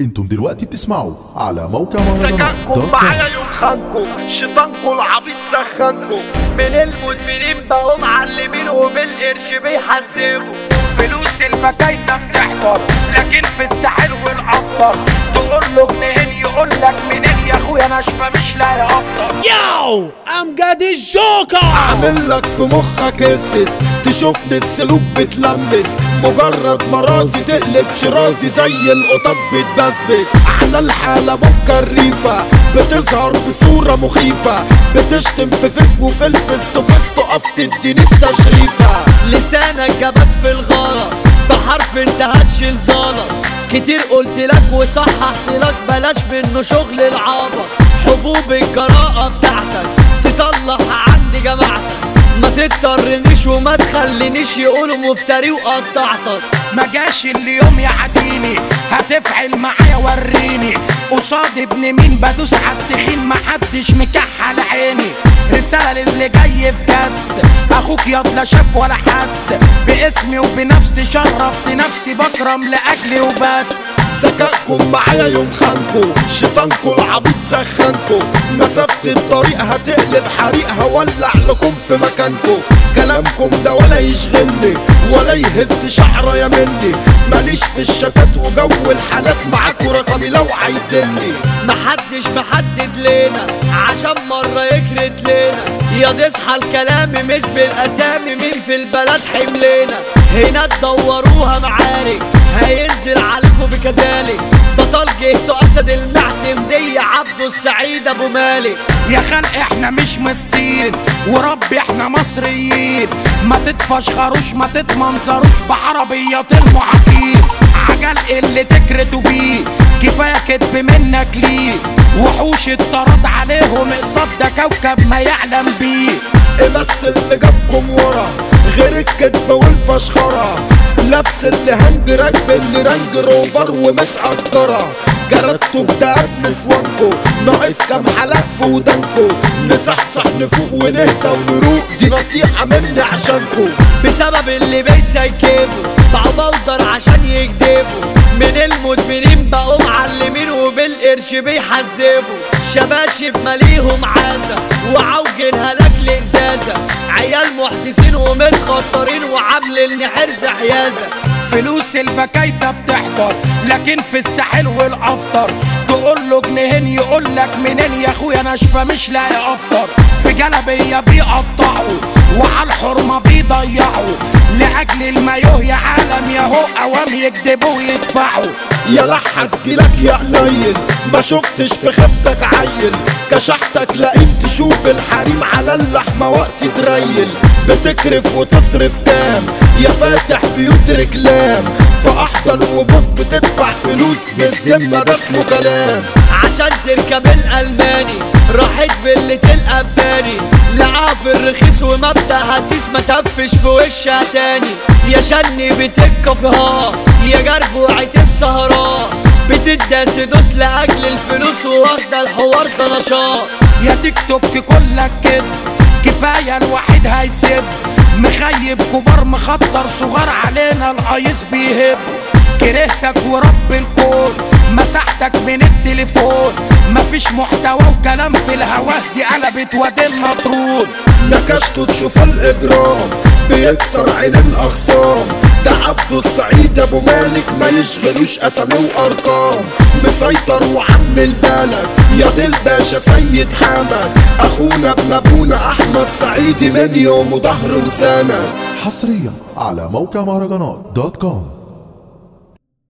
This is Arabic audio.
أنتم دلوقتي بتسمعوا على موقع سكنكم. معايا يوم خانكم شيطانكم العبيط سخنكم من المدمنين بقوا معلمين وبالقرش بيحسبوا فلوس البكايتة بتحضر لكن في الساحل والافطر تقول له يقول لك منين يا أخويا ناشفه مش لاقي افطر ياو امجد الجوكر عامل لك في مخك اسس تشوفني السلوك بتلمس. مجرد مرازي تقلب شرازي زي القطط بتبسبس على الحالة بكة الريفة بتظهر بصورة مخيفة. بتشتم في face وفي ال face to face تقف تديني التشريفة. لسانك جابك في الغلط بحرف انت هتشيل زلط. كتير قلت لك وصححت لك بلاش منه شغل العبط حبوب الجراءة بتاعتك تطلع عند جماعتك. ما تضطرنيش وما تخلينيش يقولوا مفتري وقطعتك. ما جاش اليوم يعديني هتفعل معايا وريني. قصاد ابن مين بدوس عالتخين محدش مكحل عيني. رسالة اللي جاي بجس أخوك ياض لا شاف ولا حس. باسمي وبنفسي شرفت نفسي. بكرم لأجلي وبس. ذكائكم معايا يوم خانكو شيطانكو العبيط سخنكو مسافة الطريق هتقلب حريق هولع لكم في مكانكو كلامكم ده ولا يشغلني ولا يهز شعرة يا مني. ماليش في الشتات وجو الحالات معاكو رقمي لو عايزيني. محدش محدد لينا عشان مرة يكرت لينا. يا تصحى الكلام مش بالأسامي مين في البلد حملنا هنا تدوروها معارك هينزل عليكم بكذلك. بطل جهته أسد المعتمدية عبده السعيد أبو مالك. يا خلق إحنا مش مصين وربي إحنا مصريين. ما تتفشخروش ما تتمنظروش بعربيات المعاقين عجل اللي تكرتوا بيه. كفاية كدب منك ليه وحوش الطراد عليهم اقصاد ده كوكب ما يعلم بيه. إيه بس اللي جابكم ورا؟ غير الكدب والفشخرة. لابس اللي هند راكب اللي رانج روفر ومتقدرة جردتوا بدهب نسوانكو ناقص كام حلق في ودانكو. نصحصح نفوق ونهدى ونروق. دي نصيحة مني عشانكو. بسبب اللي بيسيكبوا بقوا بودر عشان يكدبوا من المدمنين بقوا معلمين وبالقرش بيحذبوا شباشب ماليهم عازة وعوجنها لك لإزازة عيال محدثين ومتخطرين وعامل حرز حيازة. فلوس البكايتة بتحضر لكن في الساحل والأفطر. تقول له جنيهين يقول لك منين يا أخويا؟ ناشفه مش لاقي أفطر. في جلبية بيقطعوا وعلى الحرمة بيضيعوا. لأجل المايوه يا عالم يا هو أوام يكدبوا ويدفعوا. يا لحس جيلك يا قليل ما شفتش في خيبتك عيل. كشحتك لقيت تشوف الحريم على اللحمة وقت تريل. بتكرف وتصرف دام يا فاتح بيوت رجلام. فأحضن وبص بتدفع فلوس بالذمة ده اسمه كلام. عشان تركب الألماني راحت الأباني لقاها في الرخيص ومبدأ هسيس ما تفش في وشها تاني. يا شني بتكفها يا جربوعة السهران بتداس دوس لأجل الفلوس واخدة الحوار ده نشاط يا تيك توك كلك كده كفاية الواحد هيسيب. مخيب كبار مخطر صغار علينا القيس بيهب. كرهتك ورب الكون مسحتك من التليفون. مفيش محتوى وكلام في الهوا دي قلبت وادي مطرود نكشته تشوف الإجرام بيكسر عين الأخصام ده عبده السعيد أبو مالك ما يشغلوش أسامي وأرقام. مسيطر وعم البلد يا دي الباشا سيد حمد أخونا ابن أبونا أحمد سعيد من يوم ظهر وسنة. حصريا على موقع مهرجانات دوت كوم.